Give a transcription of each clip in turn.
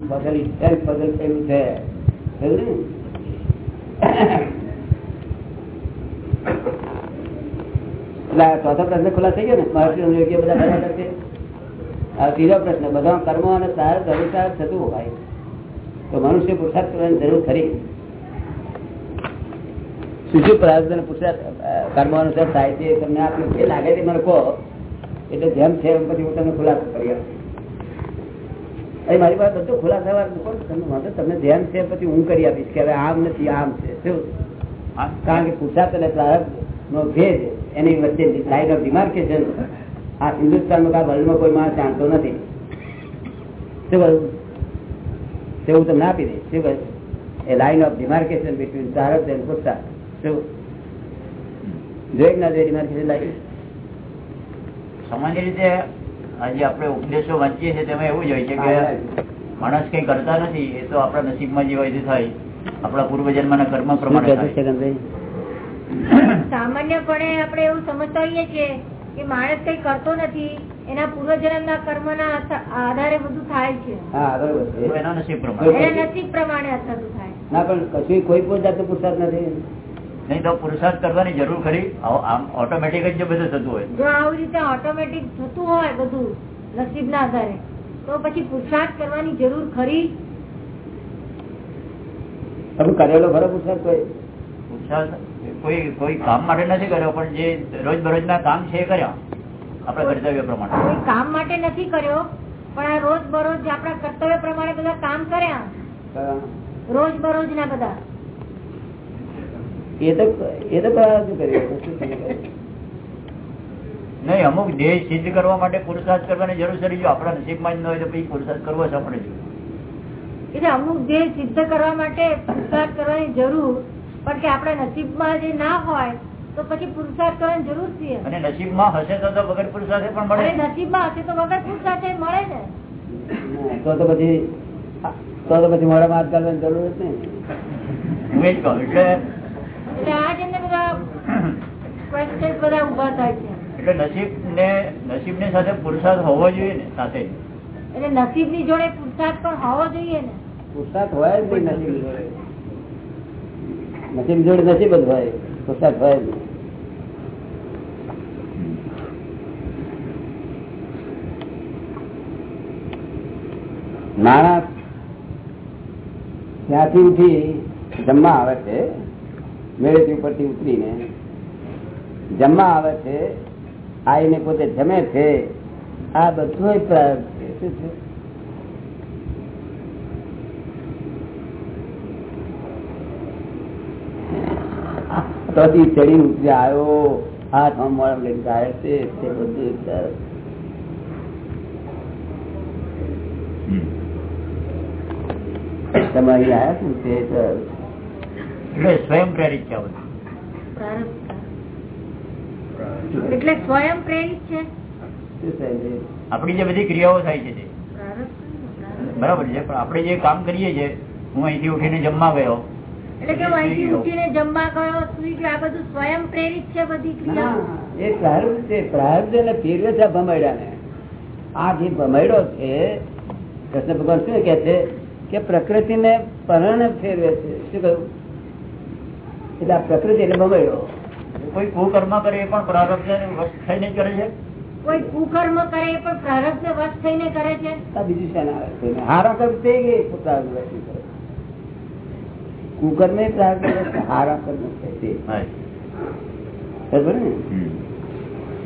આ ચોથો પ્રશ્ન ખુલ્લા થઈ ગયો ને? મહર્ષિ યોગ્ય બધા બરાબર ત્રીજો પ્રશ્ન બધા કર્મ અને સાર અનુસાર થતું હોય તો મનુષ્ય પુરુષાર્થ કરવાની જરૂર ખરી. શું શું પ્રાર્થ અને પુરુષાર્થ અ, અનુસાર થાય છે તમને આપણે જે લાગે તે મને કહો. એટલે જેમ છે એમ પછી હું તમને ખુલાસો કરી આપીશ અહીં મારી પાસે બધું ખુલાસા વાળું કોણ તમને વાંધો તમને ધ્યાન છે પછી હું કરી આપીશ કે હવે આમ નથી આમ છે. શું? કારણ કે પુરુષાર્થ અને પ્રારંભ નો ભેદ એની વચ્ચે લાઈન ઓફ ડિમાર્કેશન આ હિન્દુસ્તાનમાં કા વર્લ્ડમાં કોઈ માણસ જાણતો નથી. શું કહ્યું તે હું તમને આપી દઈશ? શું કહ્યું એ લાઈન ઓફ ડિમાર્કેશન બિટવીન પ્રારંભ એન્ડ પુરુષાર્થ શું? જોઈ ના જોઈ ડિમાર્કેશન લાઈન સામાન્ય રીતે આજે આપણે ઉપદેશો વાંચીએ છીએ તેમાં એવું જ હોય છે કે માણસ કઈ કરતા નથી એ તો આપણા નસીબમાં જે હોય તે થાય. આપણા પૂર્વજન્મના કર્મ પ્રમાણે સામાન્યપણે આપણે એવું સમજતા હોઈએ છીએ કે માણસ કઈ કરતો નથી એના પૂર્વજન્મના કર્મના ના આધારે બધું થાય છે. હા બરોબર. એના નસીબ પ્રમાણે. એના નસીબ પ્રમાણે થાય. ના પણ કશું કોઈ પણ જાતનો પુરુષાર્થ નથી. નહીં તો પુરુષાર્થ કરવાની જરૂર ખરી. આમ ઓટોમેટિક જ બધું થતું હોય. જો આવી રીતે ઓટોમેટિક થતું હોય બધું નસીબના આધારે તો પછી પુરુષાર્થ કરવાની જરૂર ખરી? કરેલો ખરો પુરુષાર્થ કોઈ પુરુષાર્થ કોઈ કોઈ કામ માટે નથી કર્યો પણ જે રોજ ના કામ છે એ કર્યા. આપણા કર્તવ્ય પ્રમાણે. કોઈ કામ માટે નથી કર્યો પણ આ રોજ બરોજ જે આપણા કર્તવ્ય પ્રમાણે બધા કામ કર્યા? રોજ બરોજ ના બધા. એ તો તો? નહીં અમુક દેહ સિદ્ધ કરવા માટે પુરુષાર્થ કરવાની જરૂર છે જો આપણા નસીબમાં જ ન હોય તો પછી પુરુષાર્થ કરવો છે આપણે એટલે અમુક દેહ સિદ્ધ કરવા માટે પુરુષાર્થ કરવાની જરૂર પણ કે આપણા નસીબમાં જે ના હોય તો પછી પુરુષાર્થ કરવાની જરૂર છે. અને નસીબમાં હશે તો વગર પુરુષાર્થે પણ મળે. નસીબમાં હશે તો વગર પુરુષાર્થ એ મળે ને. તો તો પછી તો તો પછી મોઢામાં હાથ કરવાની જરૂર જ નહીં. હું એ જ કહું એટલે એટલે નસીબ ને નસીબની સાથે પુરુષાર્થ હોવો જોઈએ ને સાથે. એટલે નસીબની જોડે પુરુષાર્થ પણ હોવો જોઈએ ને. પુરુષાર્થ હોય જ નહીં નસીબ જોડે. નસીબ જોડે નસીબ જ હોય પુરુષાર્થ હોય જ નહીં. માણસ ત્યાંથી ઉઠી જમવા આવે છે મેળેથી ઉપરથી ઉતરીને જમવા આવે છે આવીને પોતે જમે છે, આ બધું પ્રાર્થ છે શું ચડી ઉતરી આવ્યો હાથ મોડા લઈને ગાય છે, તે બધું. તમે અહીં આવ્યા છો ને તે પ્રાર્થ. એટલે સ્વયં પ્રેરિત છે બધું. એટલે સ્વયં પ્રેરિત છે? આપણી જે બધી ક્રિયાઓ થાય છે બરાબર છે પણ આપણે જે કામ કરીએ છીએ હું અહીંથી ઉઠીને જમવા ગયો. એટલે કે અહીંથી ઉઠીને જમવા ગયો આ બધું સ્વયં પ્રેરિત છે બધી ક્રિયાઓ? એ પ્રારબ્ધ છે પ્રારબ્ધ એટલે ફેરવે છે ભમાયડા ને આ જે ભમાયડો છે કૃષ્ણ ભગવાન શું કે છે? કે પ્રકૃતિ ને પરણ ફેરવે છે. શું કહ્યું? એટલે આ પ્રકૃતિ એટલે ભમાયડો કોઈ કુકર્મ કરે એ પણ પ્રારબ્ધ થઈને કરે છે? કોઈ કુકર્મ કરે એ પણ પ્રારબ્ધ વશ થઈને કરે છે? બીજું છે. ને હારા કર્મ તે પ્રારબ્ધ વસ્તુ કરે. કુકર્મે પ્રારબ્ધ હારા કર્મ તે.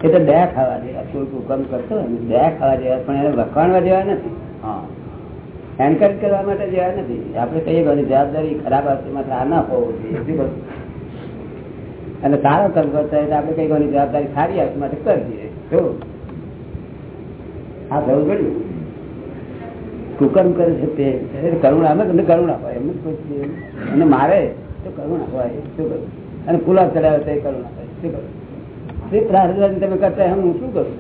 એ તો બે ખાવા જેવા કોઈ કુકર્મ કરતો દયા બે ખાવા જેવા પણ એને વખાણવા જેવા નથી. હા. એન્કરેજ કરવા માટે જેવા નથી. આપણે કહીએ બધી જવાબદારી ખરાબ હશે માત્ર આ ના હોવું જોઈએ? અને સારો કર્મ કરતા તો આપણે કઈ કોની જવાબદારી સારી આવશે માટે કરી દઈએ. થવું પડ્યું કુકર્મ કરે છે તે. કરુણા અમે તમને કરુણા હોય એમ જ અને મારે તો કરુણા હોય શું કરું? અને ફૂલા ચડાવે તો એ કરુણા હોય શું કરું? શ્રી પ્રાર્થના તમે કરતા હું શું કરું?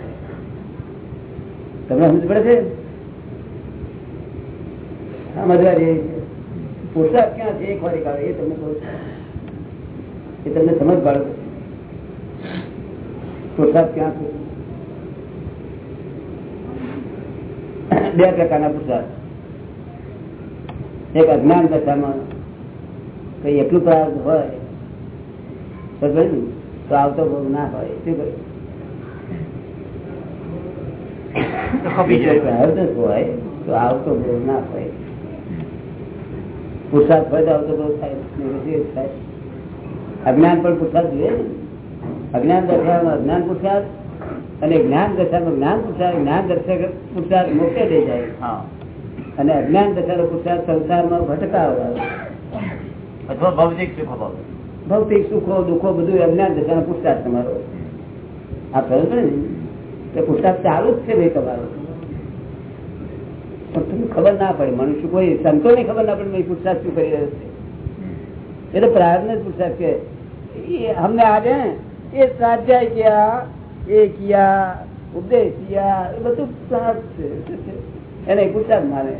તમને સમજ પડે છે? સમજવા મજા છે પુરસાદ ક્યાં છે એક વાર આવે. એ તમને કહું. એ તમને સમજ પાડો પુરસાદ ક્યાં છે? બે પ્રકારના પુરસાદ. એક અજ્ઞાન દશામાં કઈ એટલું પ્રાર્થ હોય તો તો આવતો બહુ ના હોય. શું કહ્યું આવતો ના હોય. પુરસાદ હોય તો આવતો બહુ થાય થાય. અજ્ઞાન પણ પૂછાત જોઈએ અજ્ઞાન દશામાં અજ્ઞાન પૂછાત અને જ્ઞાન દશામાં જ્ઞાન પૂછાત જ્ઞાન દર્શક પૂછાત મોટે થઈ જાય. અને અજ્ઞાન દશાનો પૂછાત સંસારમાં ભટકાવ અથવા ભૌતિક સુખ ભૌતિક સુખો દુઃખો બધું અજ્ઞાન દશાનો પુરસાદ તમારો. આ કહ્યું ને? કે પુરસાદ ચાલુ જ છે ભાઈ તમારો. પણ તમને ખબર ના પડે. મનુષ્ય કોઈ સંતો ને ખબર ના પડે પૂછતાછ શું કરી રહ્યો છે. એટલે પ્રાર્થને પૂછા કે હમને આજે એ સ્વાધ્યાય ગયા એ ગયા ઉપદેશ એ બધું પ્રાર્થ છે. એને પૂછા માને.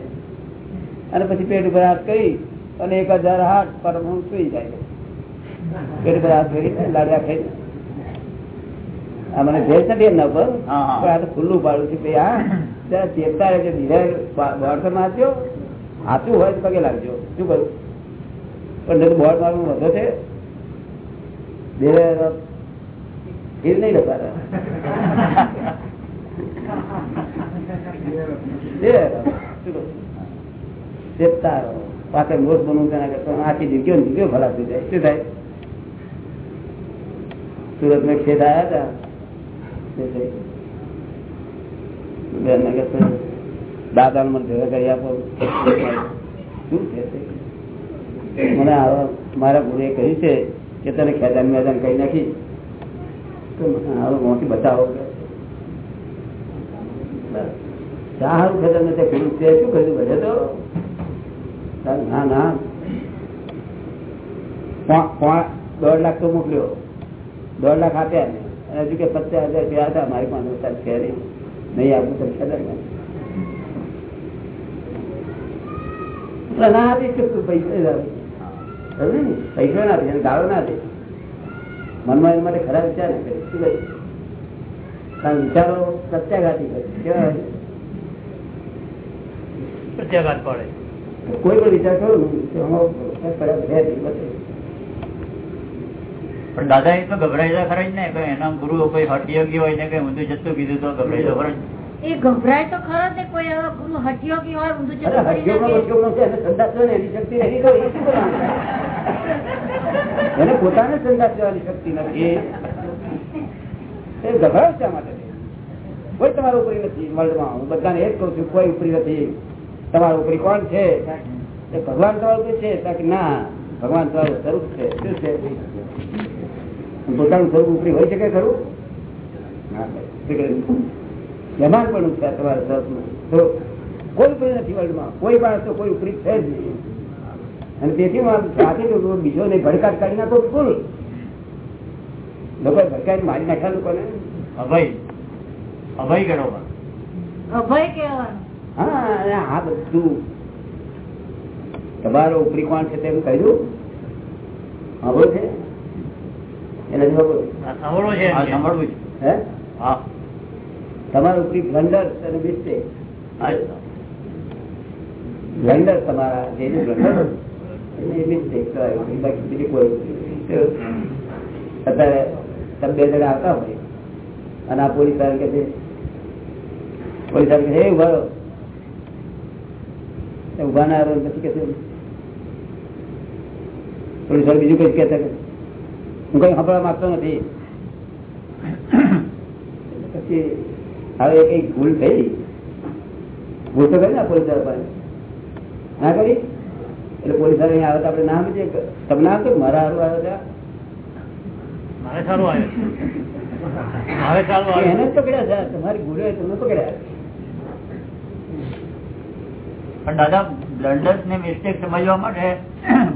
અને પછી પેટ ઉપર હાથ કરી અને એક હજાર હાથ પરમ સુઈ જાય. પેટ ઉપર હાથ કરી લાડવા ખાઈ મને ભેજ નથી એમના પર તો ખુલ્લું પાડું છું ભાઈ હા ચેતતા રહે છે બીજા બાળકો માં આપ્યો હાથું હોય પગે લાગજો. શું કરું પણ બોર્ડ મારું વધો છે બે એ નહીં લગાડે પાકે મોસ બનવું તેના કરતા આખી જિંદગીઓ ખરાબ થઈ જાય. શું થાય? સુરતમાં ખેત આવ્યા હતા. દાદાને મને ભેગા કરી આપો. શું છે? મને મારા ગુરુએ કહ્યું છે કે તને ખેદાન મેદાન કઈ નાખી. તો મોટી બતાવો સારું ખેતર નથી ગુરુ તે શું કર્યું? ભજે તો? ના ના. દોઢ લાખ તો મોકલ્યો. દોઢ લાખ આપ્યા ને. હજુ કે પચાસ હજાર રૂપિયા હતા. મારી પાસે વરસાદ છે નહીં. આપું તો. એટલે ના આપી શકતું પૈસા? પૈસા ના આપી ગાળો ના દે મનમાં એના માટે ખરાબ વિચાર ના કરે શું? કારણ વિચારો પ્રત્યાઘાતી કરે કેવા પ્રત્યાઘાત પડે કોઈ પણ વિચાર કરો. પણ દાદા એ તો ગભરાયેલા ખરા જ ને એના ગુરુ કોઈ હટયોગી હોય ને કઈ ઊંધું જતું કીધું તો ગભરાયેલો ખરા જ. એ ગભરાય તો ખરો ને કોઈ એવો ગુરુ હટ્યો કે હોય ઊંધું ચલું કરી નાખે. એને પોતાને સંદાસ લેવાની શક્તિ નથી. એ ગભરાવ શા માટે? કોઈ તમારા ઉપરી નથી વર્લ્ડમાં. હું બધાને એ કહું છું, કોઈ ઉપરી નથી. તમારા ઉપરી કોણ છે? ભગવાન તમારું ઉપરી છે ના, ભગવાન તમારું સ્વરૂપ છે. શું છે? પોતાનું સ્વરૂપ ઉપરી હોય શકે ખરું? જમાન પણ છે તમારા સ્વરૂપનું કોઈ ઉપરી નથી વર્લ્ડમાં. કોઈ માણસ તો કોઈ ઉપરી છે જ નહીં. અને તેથી સાથે બીજો ને ભડકાટ કાઢી નાખો ફૂલ. લોકો ભડકાટ મારી નાખ્યા લોકોને? અભય. અભય ગણો અભય કહેવાનું. હા આ બધું. તમારો ઉપરી કોણ છે તેમ કહ્યું હવે છે? એને સાંભળવું છે સાંભળવું છે. હે? હા. તમારો ઉપરી બ્લન્ડર અને મિસ્ટેક. બ્લન્ડર તમારા જે જે બ્લન્ડર. અત્યારે તમે બે જણા આવતા હોય અને આ પોલીસ કે છે પોલીસ કે છે, ઊભા રહો." ઊભા ના રહો પછી કે પોલીસ બીજું કઈ કહેતા હું કઈ સાંભળવા માંગતો નથી પછી હવે કઈ ભૂલ થઈ ભૂલ તો કરી ને પોલીસવાળા પાસે ના કરી એટલે પોલીસવાળા અહીંયા આવે તો આપણે નામ છે તમને નામ મારા હારું આવ્યો છે મારે સારું આવ્યો મારે સારું એને જ પકડ્યા છે તમારી ગુરુ તમને પકડ્યા. પણ દાદા બ્લન્ડર્સ ને મિસ્ટેક સમજવા માટે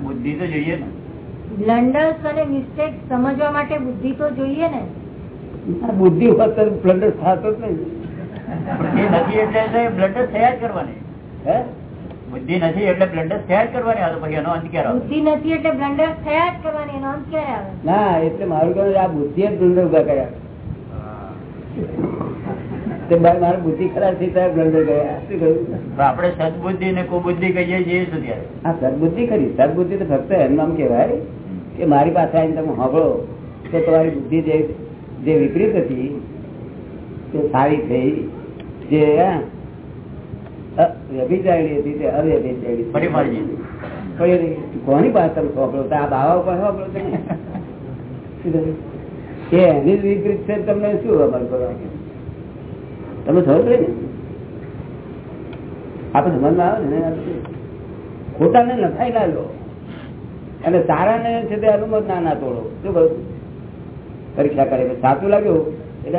બુદ્ધિ તો જોઈએ ને. બ્લન્ડર્સ અને મિસ્ટેક સમજવા માટે બુદ્ધિ તો જોઈએ ને. બુદ્ધિ હોત તો બ્લન્ડર થતો જ નહીં. નથી એટલે એટલે બ્લન્ડર્સ થયા જ કરવાની. હે? બુદ્ધિ નથી એટલે બ્લન્ડર્સ થયા જ કરવાની આવે પછી એનો અંત ક્યારે આવે? બુદ્ધિ નથી એટલે બ્લન્ડર્સ થયા જ કરવાની એનો અંત ક્યારે આવે? ના એટલે મારું કહેવું આ બુદ્ધિ જ બ્લન્ડર ઊભા કર્યા. મારી બુદ્ધિ ખરાબ થઈ ત્યારે બ્લન્ડર ગયા શું કહ્યું? પણ સદબુદ્ધિ ને કુબુદ્ધિ કહીએ છીએ શું ત્યારે આ સદબુદ્ધિ ખરી. સદબુદ્ધિ તો ફક્ત એમ આમ કહેવાય કે મારી પાસે આવીને તમે સાંભળો તો તમારી બુદ્ધિ જે જે વિપરીત હતી તે સારી થઈ. જે વ્યભિચારિણી હતી તે એ કોની પાસે તમે સોંપડો આ બાવા ઉપર સોંપડો? એ એની જ વિપરીત છે તમને શું અમલ કરવાનું તમે થયો ને? આપણે સમજમાં આવે ને. ખોટાને નખાઈ ના લો. અને સારાને છે તે અનુમત ના ના તોડો. શું કહું પરીક્ષા કરે સાચું લાગ્યું? એટલે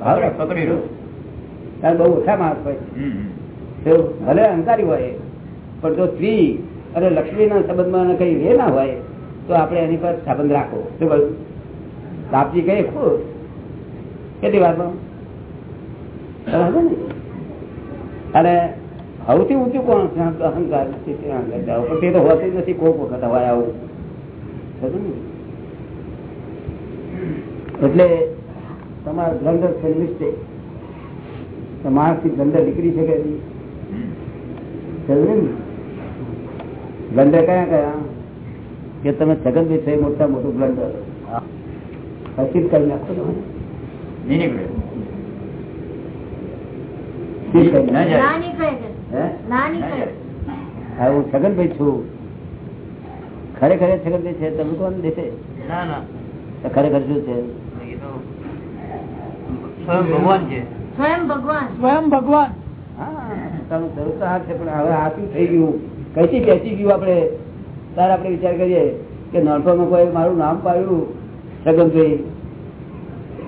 ભાવ પકડી લો. કારણ બહુ ઓછા માર્ક હોય. ભલે અહંકારી હોય, પણ જો સ્ત્રી અને લક્ષ્મીના સંબંધમાં કઈ રે ના હોય, તો આપણે એની પર સંબંધ રાખો શું કહ્યું? બાપજી કહે, ખુશ. કેટલી વાતમાં અને સૌથી ઊંચું કોણ? છે અહંકાર પણ તે તો હોતું નથી કોઈક વખત હોય આવું? એટલે તમારા બ્લન્ડર છે મિસ્ટેક. માણસથી બ્લન્ડર નીકળી શકે નહીં? બ્લન્ડર કયા કયા? કે તમે સગન એ મોટા મોટું બ્લન્ડર હા. કરી નાખો હે? છગનભાઈ છું. ખરેખર છગનભાઈ છે તમે કોણ દેશે ના ના. ખરેખર શું છે? સ્વયં ભગવાન છે. સ્વયં ભગવાન. સ્વયં ભગવાન. હા સ્વરૂપ તો છે પણ હવે આ શું થઈ ગયું. કઈથી બેસી ગયું આપણે? ત્યારે આપણે વિચાર કરીએ કે નાનપણમાં કોઈ મારું નામ પાડ્યું છગનભાઈ.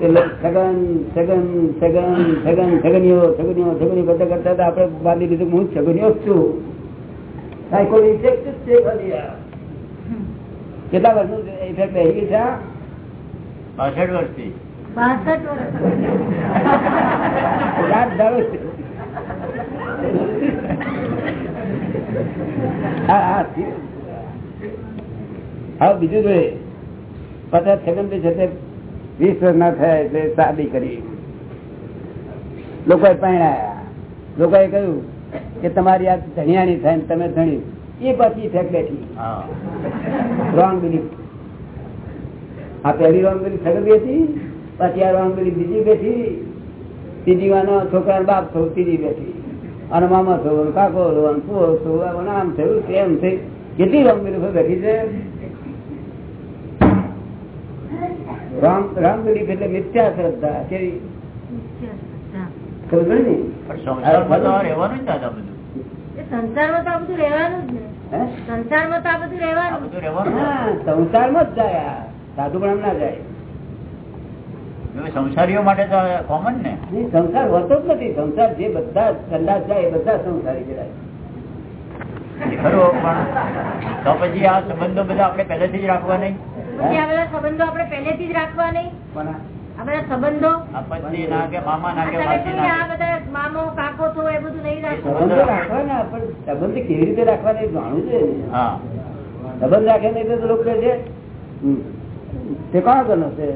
એટલે છગન છગન છગન છગન છગનીઓ છગનીઓ છગનીઓ કરતા કરતા તો આપણે બાંધી લીધું હું છગનીઓ જ છું. સાયકોલ ઇફેક્ટ જ છે ખાલી. કેટલા વર્ષનું ઇફેક્ટ રહી ગઈ છે બાસઠ વર્ષથી. બાસઠ વર્ષ. છે. હા બીજું જોઈએ. પચાસ સેકન્ડ છે તે વીસ વર્ષ ના થયા એટલે શાદી કરી. લોકોએ લોકોએ કહ્યું કે તમારી આ ધણિયાણી થાય ને તમે ધણી. એ પછી ફેક બેઠી. હા. રોંગ બિલીફ આ પહેલી રોંગ બિલીફ સગડી હતી પછી આ રોંગ બિલીફ બીજી બેઠી. ત્રીજી વાનો છોકરા બાપ થયું ત્રીજી બેઠી. અને મામા થયું કાકો થયું આમ થયું તેમ થયું કેટલી રોંગ બિલીફ બેઠી છે? રામ રામ બિલીફ એટલે મિથ્યા શ્રદ્ધા કેવી? સંસારમાં જ દાદા બધું. એ સંસારમાં તો આ બધું રહેવાનું જ ને. હે? સંસારમાં તો આ બધું આ રહેવાનું બધું રહેવાનું જ. હા સંસારમાં જ જાય આ. સાધુ પણ એમ ના જાય. સંસારીઓ માટે તો કોમન ને? સંસાર હોતો જ નથી. સંસાર જે બધા સંદાસ જાય એ બધા સંસારી કહેવાય. એ પણ તો પછી આ સંબંધો બધા આપણે પહેલેથી જ રાખવા નહીં? પછી આ બધા સંબંધો આપણે પહેલેથી જ રાખવા નહીં? પણ આ- આ બધા સંબંધો? પત્ની ના કે મામા ના કે તમે માસી કહ્યું ને આ બધા મામો કાકો થો એ બધું નહીં સંબંધો રાખવાના પણ સંબંધ કેવી રીતે રાખવાના એ જાણવું છે હા. સંબંધ રાખે નહીં તો લોકો છે તે કોણ કરનો છે?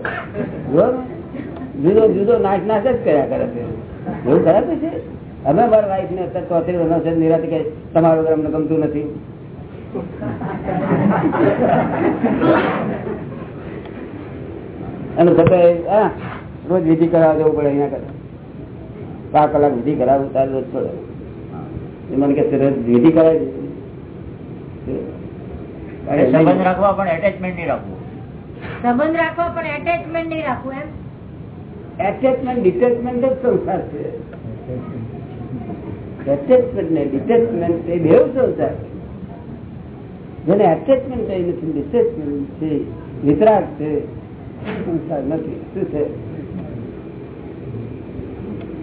જુદો જુદો નાશ નાશ જ કર્યા કરે છે. એવું ખરાબ છે અમે મારા વાઈફ ને અત્યારે ચોત્રીસ વર્ષ છે નિરાતે કે તમારું ઘર અમને ગમતું નથી. અને છતાં રોજ વિધિ કરાવવા જવું પડે અહીંયા કરે પાંચ કલાક વિધિ કરાવું તારે રોજ પડે એ મને કે રોજ વિધિ કરાવી સંબંધ રાખવા પણ એટેચમેન્ટ નહીં રાખવું. સંબંધ રાખવા પણ એટેચમેન્ટ નહીં રાખવું એમ? એટેચમેન્ટ ડિટેચમેન્ટ જ સંસાર છે. એટેચમેન્ટ ને ડિટેચમેન્ટ એ બે સંસાર. જેને એટેચમેન્ટ કઈ નથી ડિટેચમેન્ટ છે, વિતરાગ છે સંસાર નથી. શું છે?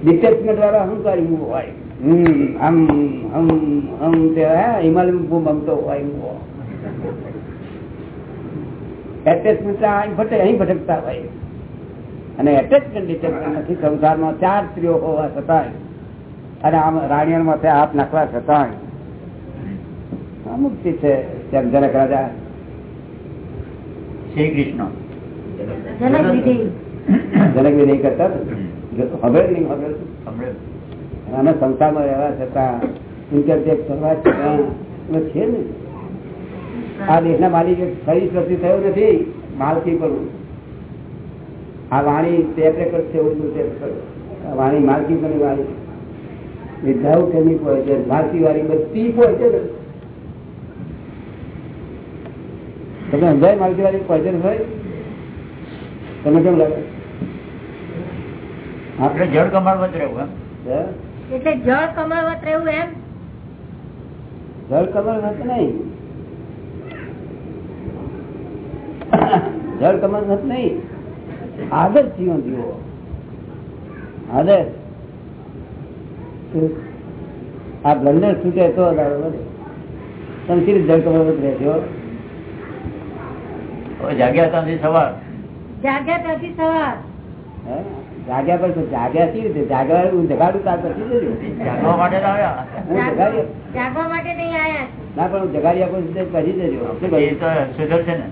ડિટેચમેન્ટ વાળો અહંકારી હું હોય. આમ હમ હમ તે હિમાલય હિમાલય બમતો હોય હું એટેચમેન્ટ અહીં ભટે, અહીં ભટકતા હોય. અને એટેચમેન્ટ ડિટેચમેન્ટ નથી સંસારમાં ચાર સ્ત્રીઓ હોવા છતાંય અને આમ માથે હાથ નાખવા છતાંય. અમુક ચીજ છે જેમ જનક રાજા. શ્રી કૃષ્ણ જનક વિધિ વિધેય કરતા હવે નહીં હવે અને સંસ્થામાં રહેવા છતાં ઇન્કમ કરવા છતાં છે ને. આ દેશના માલિક ફરી પ્રતિ થયો નથી માલથી પણ આ વાણી ટેપ રેકર્ડ છે ટેપ વાણી માલકી પણ વાણી વિધાઉટ એની પોઈઝન ભારતી વાળી બધી પોઈઝન તમે સમજાય માલકી વાળી પોઈઝન હોય તમે કેમ લાગે? આપણે જળ કમળવત રહેવું એમ? એટલે જળ કમળવત રહેવું એમ? જળ કમળ નથી નહીં. જળ કમળ નથી નહીં. આદર્શ જીવન જીવો. આદર્શ આ બ્લન્ડર છૂટે તો તમે કેવી જળ કમળ રહેશો જાગ્યા ત્યાંથી સવાર. જાગ્યા ત્યાંથી સવાર. જાગ્યા પર જાગ્યા કેવી રીતે? જાગ્યા હું જગાડું ત્યાર પછી જાગવા માટે તો આવ્યા. હું જગાડી જાગવા માટે નહીં આયા ના પણ હું જગાડી આપું છું તે પછી જજો શું એ? તો સુધરશે ને.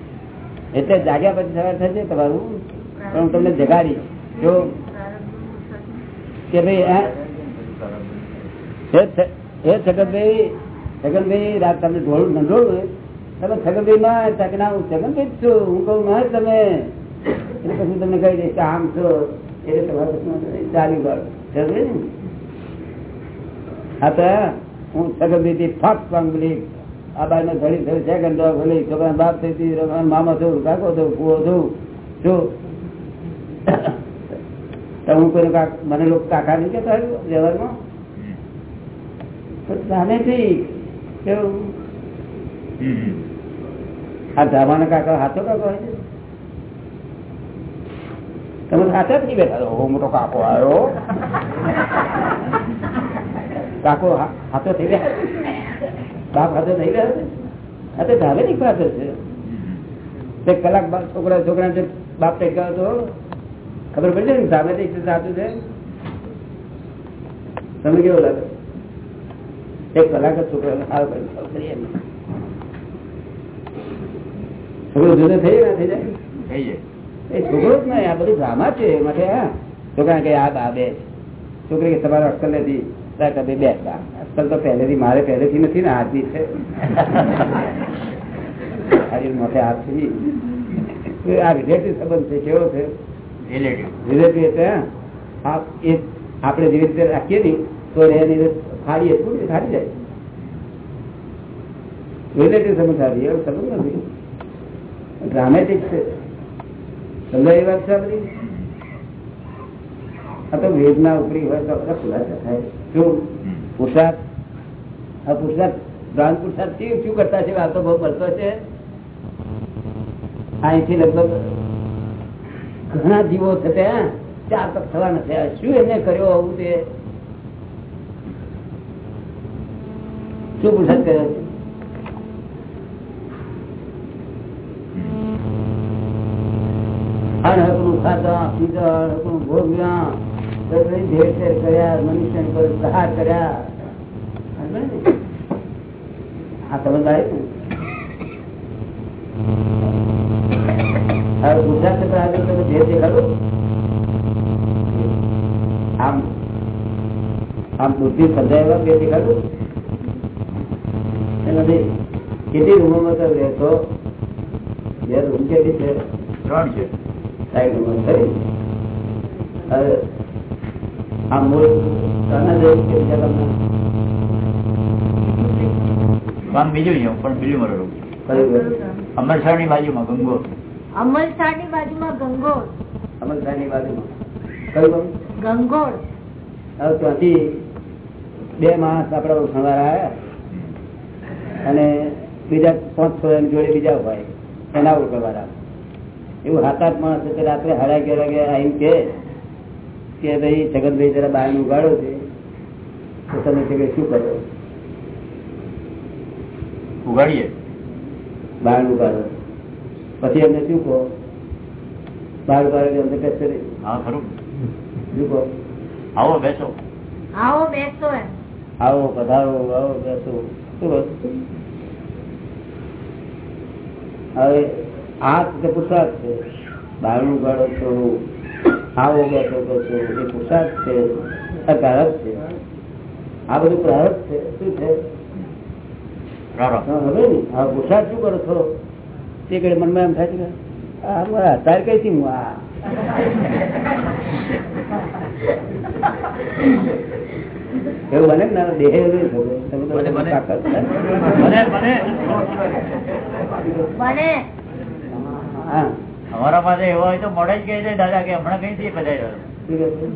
એટલે જાગ્યા પછી સવાર થશે તમારું? પણ હું તમને જગાડી. જો કે ભાઈ, હે? છગનભાઈ? છગનભાઈ, રાત તમને ઢોળું ન હોય. તમે છગનભાઈ ના હતા હું છગનભાઈ જ છું. હું કહું, ના તમે. એટલે પછી તમને કહી દઈશ કે આમ છો. એટલે તમારે ચાલી ગયો. સમજે ને? હા તો હું છગનભાઈ થી ફાટ પાંગ બોલી આ બાઈ ને ઘડી થયું સેકન્ડ ડોગ બોલી છોકરા બાપ થઈ હતી મામા થયું, કાકો થયું, કુવો થયું. શું હું કોઈ મને લોકો કાકા નહીં કેતા વ્યવહારમાં? સામેથી કેવું. આ ધામાના કાકા હાથો કાકો હોય છે? તમે હાથા થઈ બેઠા છો. મોટો કાકો આવ્યો. કાકો હાથો થઈ રહ્યા બાપ હાથો થઈ ગયા છે આ તો ની વાત છે. કલાક બાદ છોકરા છોકરા જે બાપ ટેકાયો તો ખબર પડી જાય ને સામે થી સાચું છે તમને કેવું લાગે એક કલાક જ છોકરા સારો કરી ખબર પડી એમ. છોકરો જુદો થઈ જાય ના થઈ જાય થઈ જાય એ છોકરો જ નહીં આ બધું ડ્રામા છે એ માટે હા છોકરા કે આ બા બે છોકરી કે તમારે અક્કલ નથી તાર કે બે બેસ બા અક્કલ તો પહેલેથી મારે પહેલેથી નથી ને હાથની છે હારી મોટે હાથથી એ આ રિલેટિવ સંબંધ છે કેવો છે આપણે જેવી રીતે રાખીએ ને, તો એની ખાડીએ શું ખાડી જાય. રિલેટિવ સંબંધ સારી, એવું સંબંધ નથી. ડ્રામેટિક છે. સમજાય વાત છે આ આ તો વેદના ઉપરી હોય તો બધા ખુલાસા થાય. શું? પુરસાદ આ પુરસાદ ભ્રાંત પુરસાદ શું કરતા છે? વાતો બહુ મળતો છે. અહીંથી લગભગ ઘણા જીવો ત્યાં ચાર તક થવા નથી આ શું એને કર્યો આવું તે? શું પુરુષાર્થ કર્યો છે અનહકનું ખાધા પીધા દરેક ઢેર ઢેર કર્યા મનુષ્ય પર પ્રહાર કર્યા. હા સમજ આવી હવે ગુજરાત પ્રહાર તમે ઢેર દેખાડો આમ આમ બુદ્ધિ સમજાય બે દેખાડો એ નથી કેટલી રૂમોમાં તો રહેતો બે રૂમ કેટલી છે? ત્રણ છે. સાઈડમાં ખરી? હવે આ મૂળ તને જેવું કે બીજા તમને? બીજું પણ બીજું મારું અમરસરની બાજુમાં ગંગો. અમલસાડની બાજુમાં ગંગોળ. અમલસાની બાજુમાં. કયું? ગંગોળ. હવે ત્યાંથી બે માણસ આપડા ઓળખાણવાળા આવ્યા. અને બીજા પાંચ છ જોડે બીજા હોય એના ઓળખાણવાળા એવું સાત આઠ માણસ એટલે રાત્રે હાડા અગિયાર વાગે આવીને કે કે ભાઈ જગતભાઈ જરા બહાર ઉગાડો છે. તો તમે કે શું કરો? ઉગાડીએ. બહાર ઉગાડો. પછી એમને શું કહો? બાર બાર અમને. હા ખરું. શું કહો? આવો બેસો. આવો બેસો આવો પધારો આવો બેસો. શું હવે આ તે પુરસાદ છે. બહારનું ગાળો છો આવો બેસો બેસો. એ પુરસાદ છે. આ પ્રારબ્ધ છે. આ બધું પ્રારભ છે. શું છે. હવે ને આ પુરસાદ શું કરો છો? તે ઘડી મનમાં એમ થાય છે કે આ મારા અત્યારે કઈ થી હું આ? એવું બને ના દેહ અમારા પાસે એવો હોય તો મોડે જ કહી દે દાદા કે હમણાં કઈ થી પધાર્યો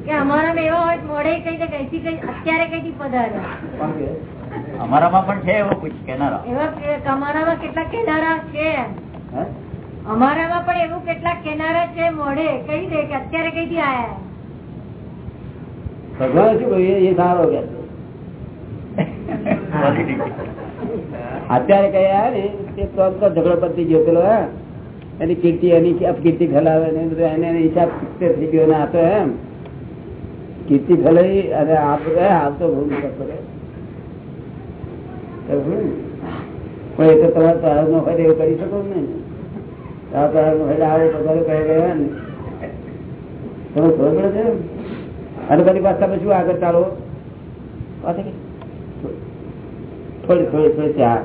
કે અમારામાં એવો હોય મોડે કઈ દે કઈ અત્યારે કઈ થી કહે? અમારામાં પણ છે એવો પૂછ કેનારા એવા કે- અમારામાં કેટલા કેનારા છે? અમારામાં પણ એવું કેટલાક કેનારા છે મોડે કઈ દે કે અત્યારે કઈથી આયા ભગવાન શું કહ્યું? એ સારો કે અત્યારે કયા ને તે તો ઝઘડો પતી ગયો પેલો હા? એની કીર્તિ એની અપકીર્તિ ફેલાવે ને એને હિસાબ થઈ ગયો ને આપે એમ કીર્તિ ફેલાવી અને આપ ગયા આપ તો બહુ કરતો રહે. ખબર ને? પણ એ તો તમારે પ્રારંભ નો ફરી એવું કરી શકો ને અને પછી પાછા પછી આગળ ચાલો થોડી થોડી થોડી ચા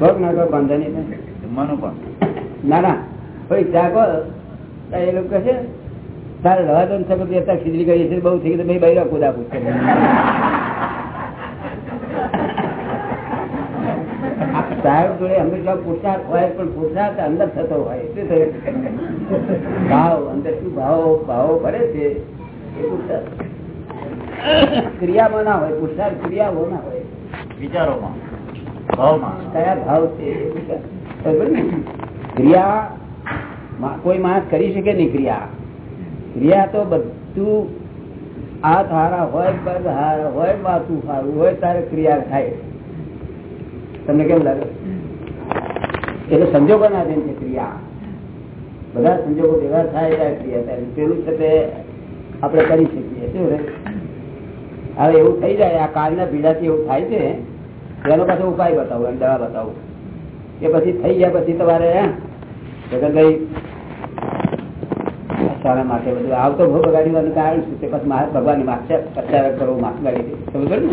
ભોગ ના ને. ના ચા કહો એ લોકો કહે છે તારે રવા દો ને ખીચડી કરીએ છે બહુ થઈ તો ભાઈ બૈરા કુદા પૂછે સાહેબ જોડે હંમેશા પુરુષાર્થ હોય પણ પુરુષાર્થ અંદર થતો હોય. શું થયું? ભાવ અંદર શું ભાવ ભાવો ભરે છે? એ પુરસાદ ક્રિયામાં ના હોય પુરસાદ ક્રિયાઓ ના હોય. વિચારોમાં ભાવમાં. કયા ભાવ છે? ક્રિયા કોઈ માણસ કરી શકે નહીં ક્રિયા. ક્રિયા તો બધું આ હારા હોય પગ હારા હોય માથું સારું હોય તારે ક્રિયા થાય. તમને કેમ લાગે? એટલે સંજોગો ના છે ક્રિયા. બધા સંજોગો ભેગા થાય ત્યારે ક્રિયા. થાય પેલું છે તે આપણે કરી શકીએ. શું હવે એવું થઈ જાય, આ કાળના ભીડાથી એવું થાય છે, એનો પાછો ઉપાય બતાવો, એમ દવા બતાવો. કે પછી થઈ ગયા પછી તમારે જગતભાઈ શાના માટે બધું આવતો ભોગ બગાડવાનું કારણ શું છે? પછી મારે ભગવાનની માગશે પચારક કરવો માગ ગાડી સમજ ને?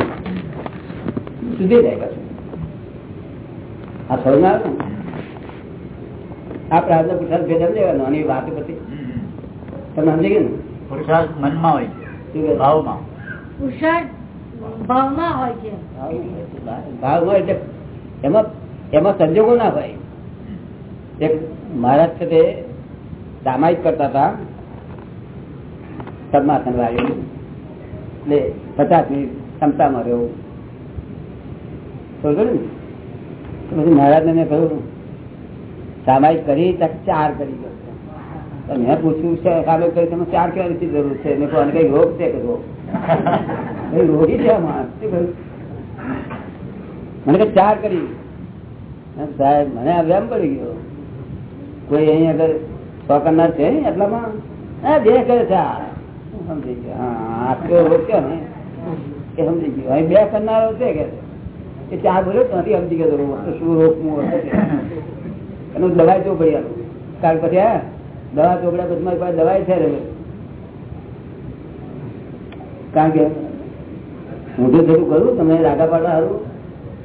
સુધી જાય પાછું. આ સમજ ના આવે ને આ પ્રાર્થ પુરસાદ ભેદમ લેવાનો અને વાત પછી. તમે સમજી ગયા ને? પુરુષાર્થ મનમાં હોય છે ભાવમાં. પુરુષાર્થ ભાવમાં હોય છે. ભાવ એટલે એમાં એમાં સંજોગો ના હોય. એક મહારાજ છે તે સામાયિક કરતા હતા. પદ્માસન વાળી એટલે પચાસ મિનિટ ક્ષમતામાં રહ્યો સમજો ને? પછી મહારાજને મેં કહ્યું, સામાયિક કરી ચાર કરી દો. મેં પૂછ્યું છે સામે કહ્યું તમે ચાર કેવા રીતે જરૂર છે? મેં કહ્યું કઈ રોગ છે કે રોગ? રોગી છે? મને કે ચાર કરી. સાહેબ, મને વેમ પડી ગયો. કોઈ અહીં આગળ સો કરનાર છે એટલામાં હા, બે કરે છે સમજી ગયો. હા આટલો રોગ છે ને. એ સમજી ગયો. અહીં બે કરનારો છે કે એ ચાર બોલ્યો ત્યાંથી સમજી ગયો શું તે. એનું દવાઈ ચોપડી આલું કારણ પછી, હા, દવા ચોપડ્યા પછી મારી પાસે દવાઈ છે કારણ કે હું તો થોડું કરું તમે રાગા પાડા હારું,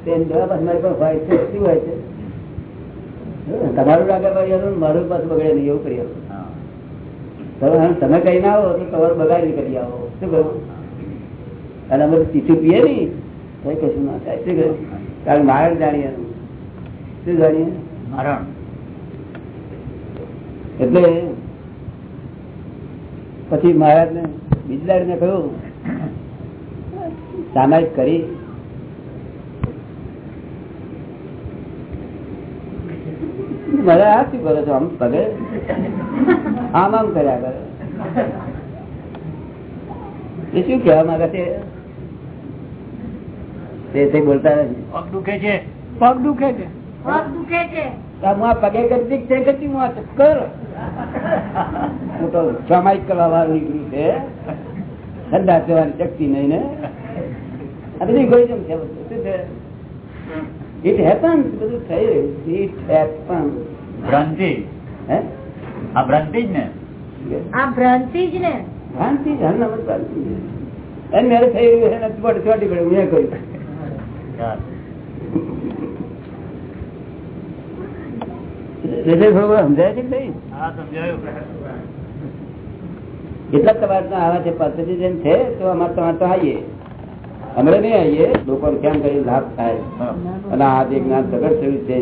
તેમ દવા પછી મારી પાસે હોય છે, શું હોય છે? તમારું રાગા પાડી હારું મારું પાછું બગડે નહીં, એવું કરી આવું હા. તમે કઈ ના આવો તો તમારું બગાડી કરી આવો. શું કહ્યું? અને અમે તીસું પીએ નહીં? તો કશું ના થાય. શું કહ્યું? કારણ મારણ જાણીએ શું જાણીએ મારણ. એટલે પછી મહારાજ ને બીજલાડ ને કહ્યું સામાયિક કરી. મારે આ શું કરો છો આમ પગે. આમ આમ કર્યા કરે. એ શું કહેવા માંગે છે? તે તે બોલતા નથી. પગ દુખે છે? પગ દુખે છે? પગ દુખે છે. હું પગે કરતી છે કરતી હું આ ચક્કર? સામાયિક કરવા વાળું નીકળ્યું છે ઠંડા થવાની શક્તિ નહીં ને? આ બધી ઇગોઇઝમ છે બધું. શું છે? ઇટ હેપન બધું થઈ રહ્યું ઇટ હેપન ભ્રાંતિ. હે? આ ભ્રાંતિ જ ને? આ ભ્રાંતિ જ ને? ભ્રાંતિ જ હર જ ભ્રાંતિ છે. મેરે થઈ રહ્યું છે ને ચોટી પડે હું એ થોડું સમજાય છે કે નહીં? હા સમજાયું. એટલા તમારે આવા છે પદ્ધતિ છે તો અમારે તમારે તો આવીએ. અમે નહીં આવીએ. લોકોને કેમ કરી લાભ થાય? અને આ જે જ્ઞાન થયું છે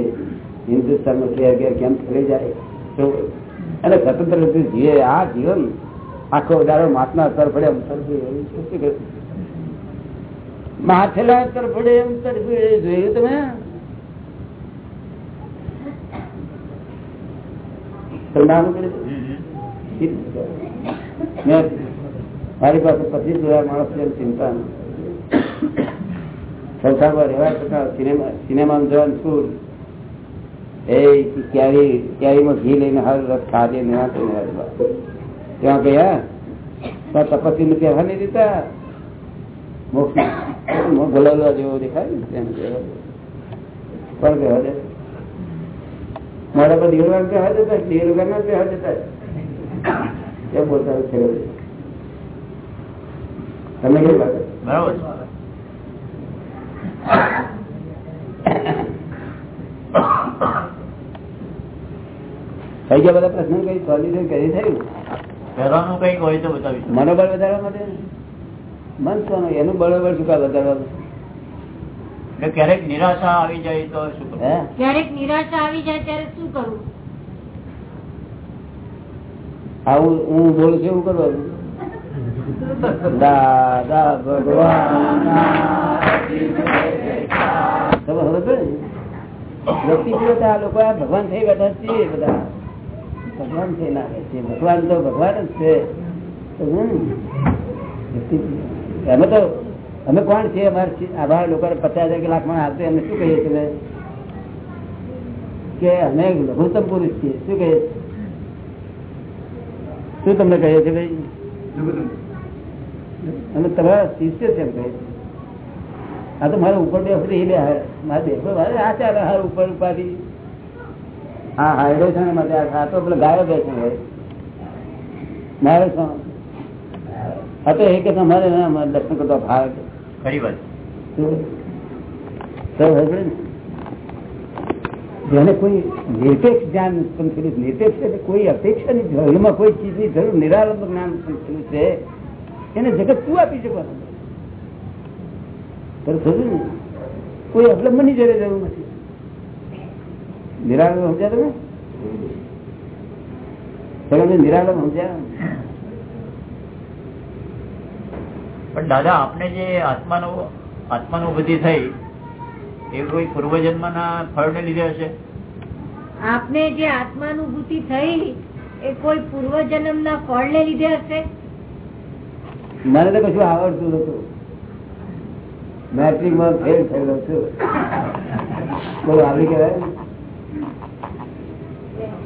ઘેર કેમ થઈ જાય? તો અને સ્વતંત્ર રીતે જીવે આ જીવન આખો વધારો માથના અસર પડે શું? માથેલા તરફડે એમ તરફે જોયું તમે? મારી પાસે પચીસ હજાર માણસ છે ચિંતા. સંસારમાં રહેવા છતાં સિનેમા સિનેમામાં જવાનું છું. એ ક્યારી ક્યારીમાં ઘી લઈને હાલ રસ ખાધે નિવાસે ત્યાં ગયા તપસ્વી ને કહેવા નહીં દીધા. મોક્ષ બોલાવવા જેવો દેખાય દે. મારા પર દીવડવા પહેરવા દેતા દીવડવા ના પહેરવા દેતા એ બોલતા છે તમને કેવું લાગે? બરાબર. થઈ ગયા બધા પ્રશ્ન? કઈ સોલ્યુશન કરી થયું? કંઈક હોય તો બતાવીશું. મનોબળ વધારવા માટે? મન શું એનું બળોબળ શું કા વધારવાનું ક્યારેક નિરાશા આવી જાય તો શું કરવું? ક્યારેક નિરાશા આવી જાય ત્યારે શું કરવું? આવું હું બોલું છું એવું કરવાનું? દાદા ભગવાન તમે હવે તો વ્યક્તિ જુઓ તો આ લોકો ભગવાન થઈ બેઠા છે બધા. ભગવાન થઈ નાખે છે. ભગવાન તો ભગવાન જ છે. તો હમ. વ્યક્તિ જુઓ. અમે તો અમે કોણ છીએ? અમારે આવા લોકો પચાસ હજાર લાખમાં હાલતો અમે શું કહીએ છીએ? કે અમે લઘુત્તમ પુરુષ છીએ. શું કહીએ શું તમને કહીએ છીએ ભાઈ? અને તમારા શિષ્ય છે એમ કહે આ તો મારે ઉપર બે ફરી લે મારે બેસો મારે આ ચાલે હાર ઉપર ઉપાડી. હા હાયડો છે ને માટે આ તો પેલા ગાયો બે હોય મારે શું આ તો એ કે તમારે દર્શન કરતો ભાવ. ખરી વાત. જેને કોઈ નિરપેક્ષ જ્ઞાન ઉત્પન્ન કર્યું નિરપેક્ષ એટલે કોઈ અપેક્ષાની જરૂર એમાં કોઈ ચીજની જરૂર નિરાલંબ જ્ઞાન ઉત્પન્ન થયેલું છે એને જગત શું આપી શકવાનું કોઈ અવલંબનની જરૂર જરૂર નથી. નિરાલંબ સમજ્યા તમે? નિરાલંબ સમજ્યા? પણ દાદા આપણે જે આત્માનો આત્માનુભૂતિ થઈ એ કોઈ પૂર્વજન્મના ફળને લીધે હશે? આપને જે આત્માનુભૂતિ થઈ એ કોઈ પૂર્વજન્મ ના ફળ ને લીધે હશે? મને તો કશું આવડતું નતું મેટ્રિકમાં ફેલ થયેલો છું. બોલો આવી કહેવાય?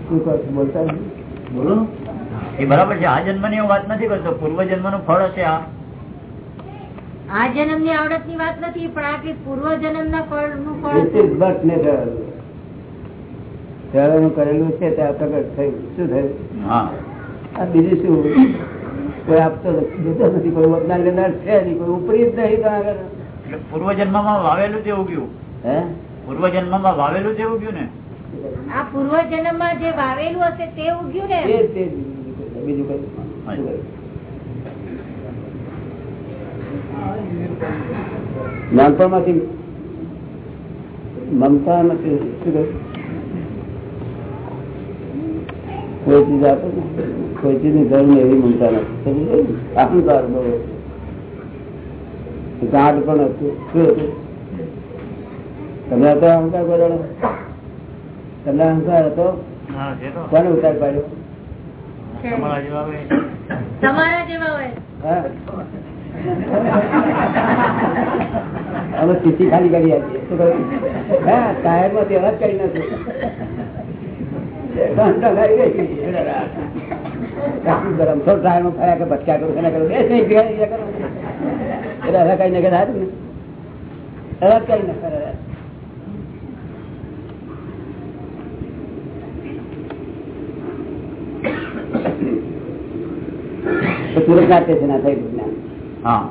શું કહો બોલતા બોલો. એ બરાબર છે. આ જન્મની હું વાત નથી કરતો. પૂર્વજન્મનું ફળ હશે આ. આ જન્મની આવડતની વાત નથી પણ આ પૂર્વ પૂર્વજન્મ ના ફળનું ફળ કરેલું છે ત્યાં પ્રગટ થયું શું થયું? બીજું શું? કોઈ આપતો દેતો નથી કોઈ વતના લેનાર છે નહીં કોઈ ઉપરી જ નહીં તો આગળ. એટલે પૂર્વજન્મમાં વાવેલું તે ઉગ્યું હે? પૂર્વજન્મમાં વાવેલું તે ઉગ્યું ને? આ પૂર્વજન્મમાં જે વાવેલું હશે તે ઉગ્યું ને? તે તે બીજું કઈ શું કઈ નાનપણમાંથી મમતા નથી કોઈ ચીજ આપે ને? કોઈ ચીજની? જરૂર એવી મમતા નથી? અહંકાર બહુ ગાંઠ પણ હતું. શું હતું? તમે હતો અહંકાર બરાબર તમને અહંકાર હતો? કોને ઉતાર પાડ્યો? તમારા જેવા હોય. તમારા જેવા હોય. હા. અમે સ્થિતિ ખાલી કરી આપીએ. શું કહ્યું હા ટાયરમાં તેવા કરી નાખ્યું ઘંટા ખાઈ ગઈ. આટલું ગરમ. થોડું ટાયરમાં ફર્યા કે ભટક્યા કરું, એના કરું બેસ નહીં, ભેગા થયા કરો. એટલે હવે કઈ નગર હારું ને હવે જ કરી સુરત ના સ્ટેશન આ થયેલું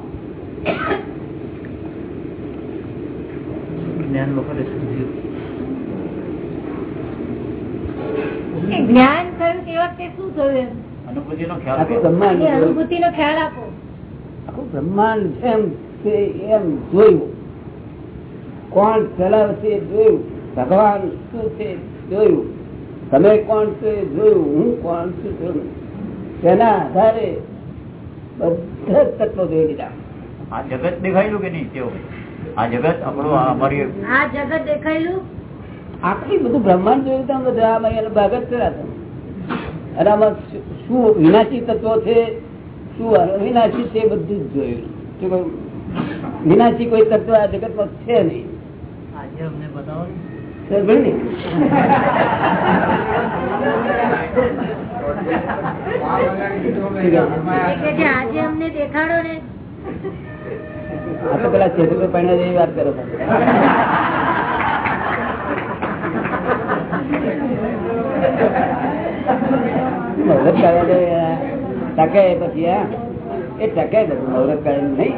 જ્ઞાન હા એ જ્ઞાન થયું તે વખતે શું થયું એમ? અનુભૂતિ નો ખ્યાલ અનુભૂતિ નો ખ્યાલ આપો. આખું બ્રહ્માંડ છે એમ જોયું. કોણ ચલાવશે છે જોયું. ભગવાન શું છે જોયું. તમે કોણ છો જોયું. હું કોણ છું જોયું તેના આધારે બધા જ તત્વો જોઈ લીધા. આ જગત દેખાયેલું કે નહીં તેઓ? આ જગત આપણું અમારી આ જગત દેખાયેલું? આખી બધું બ્રહ્માંડ જોયું તમે બધા એનો કર્યા અને આમાં શું- વિનાશી તત્વો છે શું અવિનાશી છે બધું જ જોયું. શું કહ્યું? વિનાશી કોઈ તત્વ આ જગતમાં છે નહીં. આજે અમને બતાવો ને. આજે અમને તો પછી, હા. એ ટકે બધું નવરત કાઢી નહીં.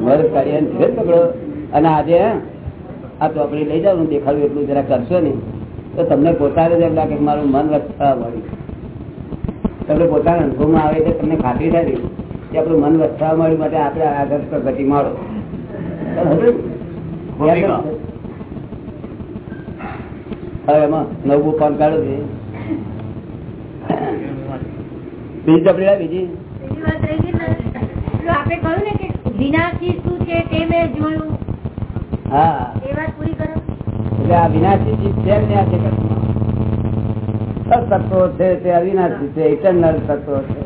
નવરત કાઢી અને આજે આ ચોપડી લઈ જાવ દેખાડું એટલું જરા કરશો ને તો તમને પોતાને જ એમ લાગે કે મારું મન વસ્તા મળ્યું. તમને પોતાના અનુભવમાં આવે એટલે તમને ખાતરી થાય કે આપણું મન વસ્તા મળ્યું માટે આપણે આગળ પ્રગતિ મળો ભૂમિકા. હવે એમાં નવું પાન કાઢો છે. બીજી ચોપડી લાવી બીજી? બીજી વાત રહી ગઈ ને પેલું આપણે કહ્યું ને કે વિનાશી શું છે તે મેં જોયું. હા. એ વાત પૂરી કરો. એટલે આ વિનાશી જીત છે. સત્તત્વો છે તે અવિનાશી છે ઇટરનલ તત્વો છે.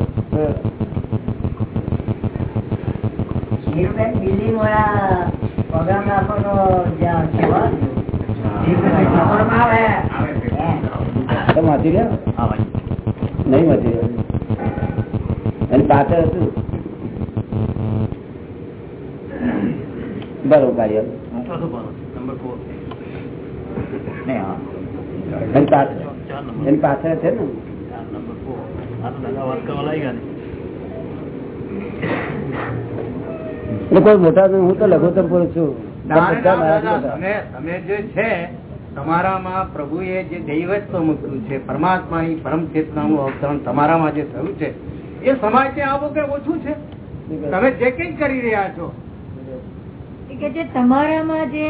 નહીં પાછળ હતું બરોબર કાર્ય હા એની પાછળ છે ને? કોઈ મોટા નહીં, હું તો લઘુત્તમ પુરુષ છું. ના, ના. તમે તમે જે છે તમારામાં પ્રભુએ જે દૈવત્વ મૂક્યું છે પરમાત્માની પરમ ચેતનાનું અવતરણ તમારામાં જે થયું છે એ સમાજ આવો કે ઓછું છે. તમે જે કઈ કરી રહ્યા છો કે જે તમારામાં જે.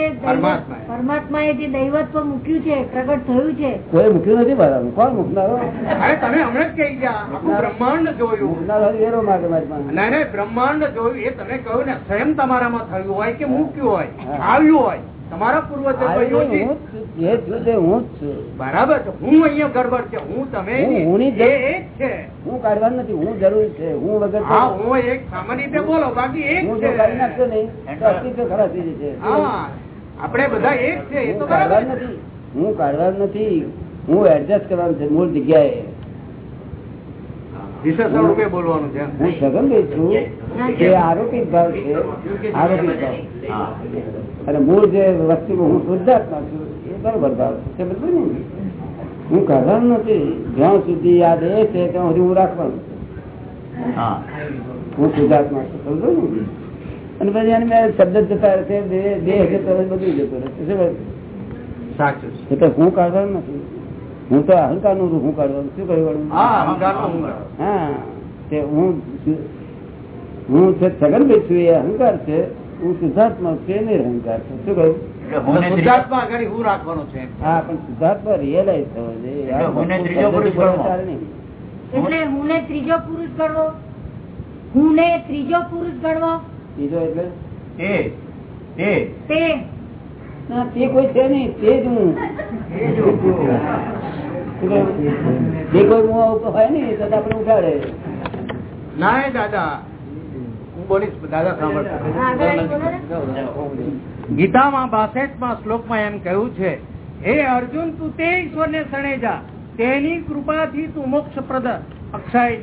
પરમાત્માએ. જે દૈવત્વ મૂક્યું છે પ્રગટ થયું છે. કોઈ મૂક્યું નથી બરાબર કોણ મૂકનારો? અરે તમે હમણાં જ કહી ગયા. બ્રહ્માંડ જોયું. ના ના બ્રહ્માંડ જોયું. એ તમે કહ્યું ને સ્વયં તમારામાં થયું હોય કે મૂક્યું હોય આવ્યું હોય. તમારા પૂર્વજો એ યોજિત. હું જ છું, જે છું તે હું જ છું. બરાબર હું અહીંયા ગડબડ છે. હું તમે હું- હુંની એ જરૂર- એક છે. હું કાઢવાનું નથી. હું જરૂર છે. હું વગર હા હું એક સામાન્ય રીતે બોલો. બાકી એક હું છે. જો કાઢી નાખતો નહીં. તો અસ્તિત્વ ખરાબ થઈ જશે. આપણે બધા એક છે. એ હું તો બરાબર નથી. હું કાઢવાનું નથી. હું એડજસ્ટ કરવાનું છે. મૂળ જગ્યાએ. વિશેષણ રૂપે બોલવાનું છે. હું સગન છું કે આરોપિત ભાવ છે. આરોપિત ભાવ. હા. અને મૂળ જે વસ્તુ હું શુદ્ધાત્મા છું એ બરોબર ભાવ છે. બધું ને હું કાઢવાનું નથી. જ્યાં સુધી યાદ એ છે ત્યાં સુધી હું રાખવાનું હું. શુદ્ધાત્મા છું સમજો ને? અને પછી એને મેં શબ્દ જતા રહેશે દેહ જતો રહે બધું જતો રહેશે સાચું એટલે હું કાઢવાનું નથી. હું તો અહંકારનું હું કાઢવાનું. શું કરવાનું હા. તે હું હું છે છગનભાઈ છું એ અહંકાર છે. હું શુદ્ધાત્મા છે નિરહંકાર છું. શું કહ્યું? ત્રીજો- પુરુષ ગણવો. હું ને ત્રીજો પુરુષ ગણવો? ત્રીજો એટલે? તે તે. તે. ના તે કોઈ છે નઈ તે જ હું? જે કોઈ હું હોય ને તો આપડે ઉઠાડે. ના દાદા હું બાસઠમાં શ્લોક ને. ગીતામાં શ્લોકમાં એમ કહ્યું છે હે અર્જુન તું તે ઈશ્વરને શણે જા. તેની કૃપાથી તું મોક્ષપ્રદ અક્ષય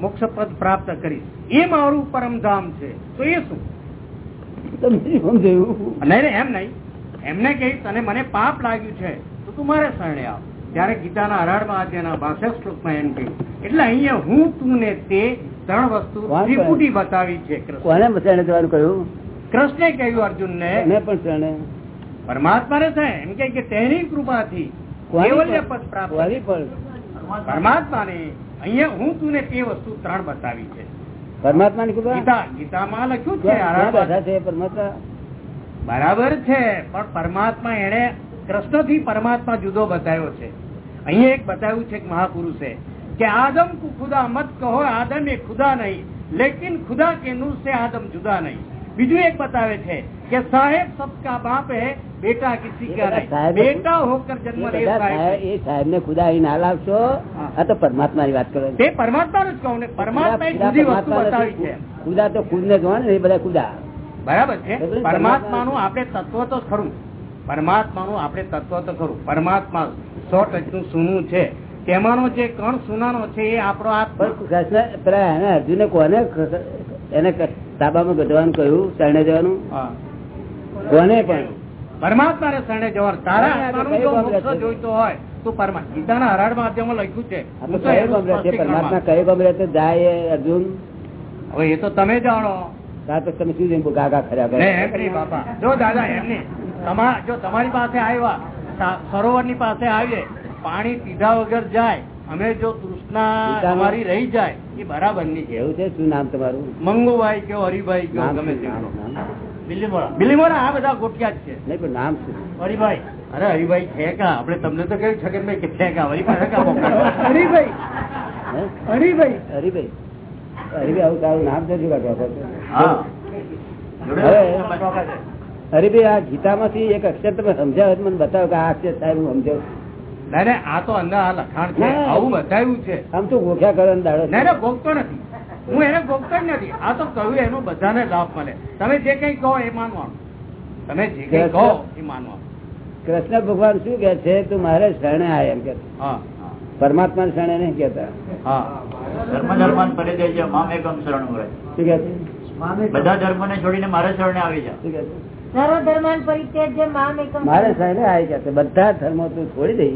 મોક્ષપદ પ્રાપ્ત કરીશ. એ મારું પરમધામ છે. તો એ શું? સમજાયું? નહીં એમ નહીં એમને કહીશ અને મને પાપ લાગ્યું છે તો તું મારે શરણે આવ. ત્યારે ગીતાના અઢારમા અધ્યાયના બાસઠ શ્લોકમાં એમ કહ્યું એટલે અહીંયા હું તું ને તે ત્રણ વસ્તુ ત્રિપુટી બતાવી છે કોને જવાનું કહ્યું? કૃષ્ણે કહ્યું અર્જુન ને પણ પરમાત્માને થાય એમ કે તેની કૃપાથી કેવલ્ય પદ પ્રાપ્ત કોની પણ? પરમાત્માને અહીંયા હું તું ને તે વસ્તુ ત્રણ બતાવી છે. પરમાત્મા ની કૃપા? ગીતા ગીતામાં લખ્યું છે પરમાત્મા? બરાબર છે પણ પરમાત્મા એને કૃષ્ણથી પરમાત્મા જુદો બતાવ્યો છે. અહીંયા એક બતાવ્યું છે મહાપુરુષે કે આદમ ખુદા મત કહો આદમ એ ખુદા નહીં લેકિન ખુદા કે નૂર આદમ જુદા નહીં. બીજું એક બતાવે છે કે સાહેબ સબકા બાપ હે બેટા કિસી કા બેટા હોકર જન્મ લે સાહેબ એ સાહેબ ને ખુદા અહીં ના લાવશો? આ તો પરમાત્મા ની વાત કરો. તે પરમાત્મા જ કહું ને પરમાત્મા એક જુદી વસ્તુ બતાવી છે. ખુદા તો ખુદ ને જોવા ને બધા ખુદા. બરાબર છે? પરમાત્મા નું આપડે તત્વ તો ખરું. પરમાત્માનું આપણે તત્વ તો ખરું. પરમાત્મા સો ટચનું સૂનું છે. તેમાંનો જે કણ સુનાનો છે એ આપણો આ અર્જુને કોને એને તાબામાં ગધવાનું કહ્યું શરણે જવાનું? કોને પણ? પરમાત્માને શરણે જવાનું. તારા તો? જોઈતો હોય તો તો તો પરમાત્મા. કયું ગામ છે જાય અર્જુન? હવે એ તો તમે જાણો. તમે શું ગાગા બાપા. જો દાદા એમ નહીં. તમા- જો તમારી પાસે આવ્યા સરોવરની પાસે આવીએ પાણી પીધા વગર જાય અમે જો તૃષ્ણા તમારી રહી જાય એ બરાબરની એવું છે? શું નામ તમારું? મંગુભાઈ કયો હરિભાઈ કયો ગમે. બિલીમોરા આ બધા ગોઠિયા જ છે. નહીં પણ નામ શું? હરિભાઈ. અરે હરિભાઈ છે કા આપણે તમને તો કહ્યું છગનભાઈ કે છે કા હરી પાસે કા મોકલવા? હરિભાઈ. હે? હરિભાઈ. હરિભાઈ. હરિભાઈ આવું તારું નામ છે શું કાઢવા હવે- બતાવે ભાઈ આ ગીતામાંથી એક અક્ષર તમે સમજાવો મને બતાવો કે આ અક્ષર સાહેબ હું સમજાવું ના આ તો અંદર આ લખાણ છે. આવું બતાવ્યું છે. આમ તો ગોખ્યા કરો દાડો ના ના નથી. હું એને ગોગતો જ નથી. આ તો કહ્યું એનો બધાને લાભ મળે. તમે જે કઈ કહો એ માનવાનું તમે જે કઈ કહો એ માનવાનું કૃષ્ણ ભગવાન શું કે છે? તું મારે શરણે આ એમ કે હા પરમાત્મા શરણે નહીં કેતા ધર્મ ધર્માન મામ એકમ શરણ વરે શું કે છે? બધા ધર્મ ને છોડીને મારે શરણે આવી જા. મારે શરણે આવી જશે બધા ધર્મો તું છોડી દઈ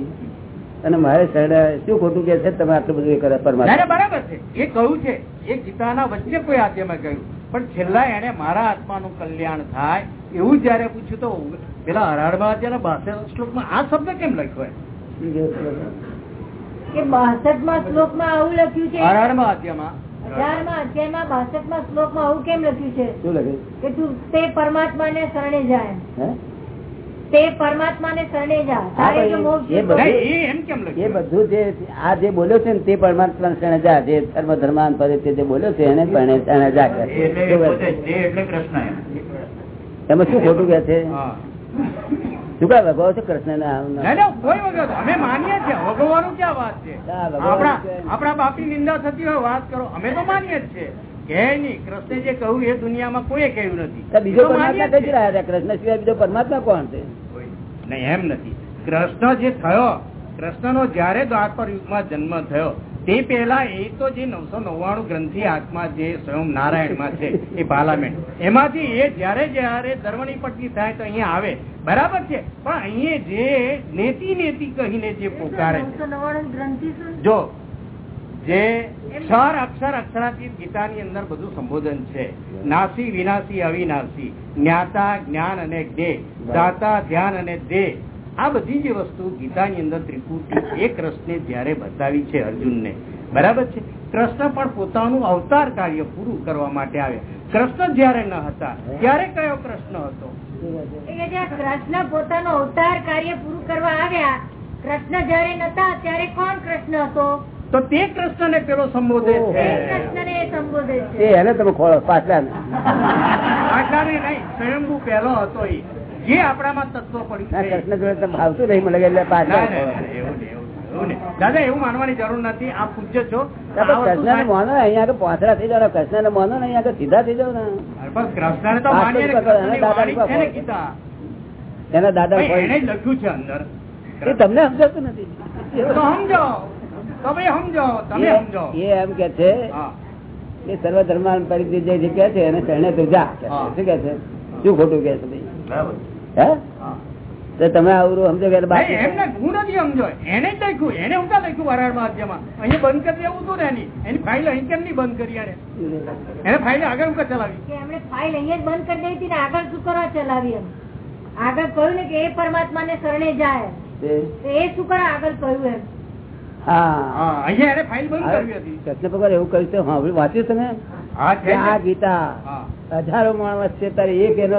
અને મારે શરણે શું ખોટું કે છે તમે આટલું બધું કરે ના, ના, પરમાત્મા બરાબર છે. એ કહ્યું છે એ ગીતાના વચ્ચે કોઈ આદ્યમાં કહ્યું. પણ છેલ્લા એને મારા આત્માનું કલ્યાણ થાય એવું જયારે પૂછ્યું તો પેલા માં અધ્યાયના બાસઠ શ્લોકમાં આ શબ્દ કેમ લખ્યો? કે બાસઠમાં શ્લોકમાં આવું લખ્યું છે. અઢારમા અધ્યાયમાં અઢારમાં માં શ્લોકમાં આવું કેમ લખ્યું છે? શું લખે કે તું તે પરમાત્મા ને શરણે તે પરમાત્મા ને શરણે જા. તારે જો મોક્ષ એ બધું- નહીં, એ એમ કેમ એ લખ્યું બધું જે આ જે બોલ્યો છે ને તે પરમાત્મા શરણે જા. જે ધર્મ ધર્માન પદે જે બોલ્યો છે એને પરણે શરણે જા એમ. શું ખોટું કે છે? હા. શું છે કૃષ્ણ કોઈ અમે માનીએ છીએ ભગવાનું ક્યાં વાત છે? આપણા છે. નિંદા થતી હોય વાત કરો. અમે તો માનીએ જ છે કે નહીં કૃષ્ણે જે કહ્યું એ દુનિયામાં કોઈએ કહ્યું નથી. બીજો પરમાત્મા કઈ રહ્યા કૃષ્ણ સિવાય બીજો પરમાત્મા કોણ છે? નહીં એમ નથી. કૃષ્ણ જે થયો કૃષ્ણ નો જયારે દ્વાપર યુગમાં જન્મ થયો તે પહેલા એ તો જે નવસો નવ્વાણું ગ્રંથિ આત્મા જે સ્વયં નારાયણમાં છે એ પાર્લામેન્ટ. એમાંથી એ જયારે જયારે ધર્મની પટ્ટી થાય તો અહીંયા આવે. બરાબર છે? પણ અહીંયા જે નેતિ નેતિ કહીને જે પોકારે છે. નવસો નવ્વાણું ગ્રંથિ શું? જો જે ક્ષર અક્ષર અક્ષરાતીત ગીતાની અંદર બધું સંબોધન છે. નાસી વિનાશી અવિનાશી જ્ઞાતા જ્ઞાન અને જ્ઞેય દાતા ધ્યાન અને દેહ આ બધી જે વસ્તુ ગીતાની અંદર ત્રિપુટી એ કૃષ્ણે જયારે બતાવી છે અર્જુનને બરાબર છે? કૃષ્ણ પણ પોતાનું અવતાર કાર્ય પૂરું કરવા માટે આવ્યા. કૃષ્ણ જયારે ન હતા ત્યારે કયો કૃષ્ણ હતો? એ કે જ્યાં કૃષ્ણ પોતાનું અવતાર કાર્ય પૂરું કરવા આવ્યા કૃષ્ણ જયારે નતા ત્યારે કોણ કૃષ્ણ હતો? તો તે કૃષ્ણને પેલો સંબોધે છે. કૃષ્ણને એ સંબોધે એ છે એને તમે ખોળો પાછલા આટલાને નહીં સ્વયંભૂ પેલો હતો એ. જે આપણામાં તત્વ પડ્યું કૃષ્ણ જોડે ભાવતું નહીં મને એટલે નહીં. દાદા એવું માનવાની જરૂર નથી. આ પૂજ્ય છો. કૃષ્ણ ને માનો અહીંયા આગળ થઈ જાવ કૃષ્ણ ને માનો ને અહીંયા સીધા થઈ જાવ ને. દાદા. એના લખ્યું છે અંદર. એ તમને સમજાતું નથી. સમજો. તમે સમજો તમે સમજો. એ એમ કે છે એ સર્વ ધર્માન પરિચય જે કે છે એને તેને તું જા. શું કે છે? શું ખોટું કે છે ભાઈ? બરાબર. તો તમે આવું સમજો કે હું નથી સમજો એને જ લખ્યું એને હું લખ્યું વરાળ માધ્યમાં અહીંયા બંધ કરી દેવું હતું ને એની. એની ફાઇલ અહીં કેમ નહીં બંધ કરી એને એને ફાઇલ આગળ ઉપર ચલાવી. એમણે ફાઇલ અહીંયા જ બંધ કરી દઈ હતી ને આગળ શું કરવા ચલાવી એમ. આગળ કહ્યું ને કે એ પરમાત્મા ને શરણે જાય. એ શું કરવા આગળ કહ્યું એમ. હા. હા અહીંયા એને ફાઇલ બંધ કરવી હતી. કૃષ્ણ ભગવાન એવું કહ્યું છે હા વાંચ્યું તમે? આ ગીતા. હજારો માણસ છે તારે એક એનો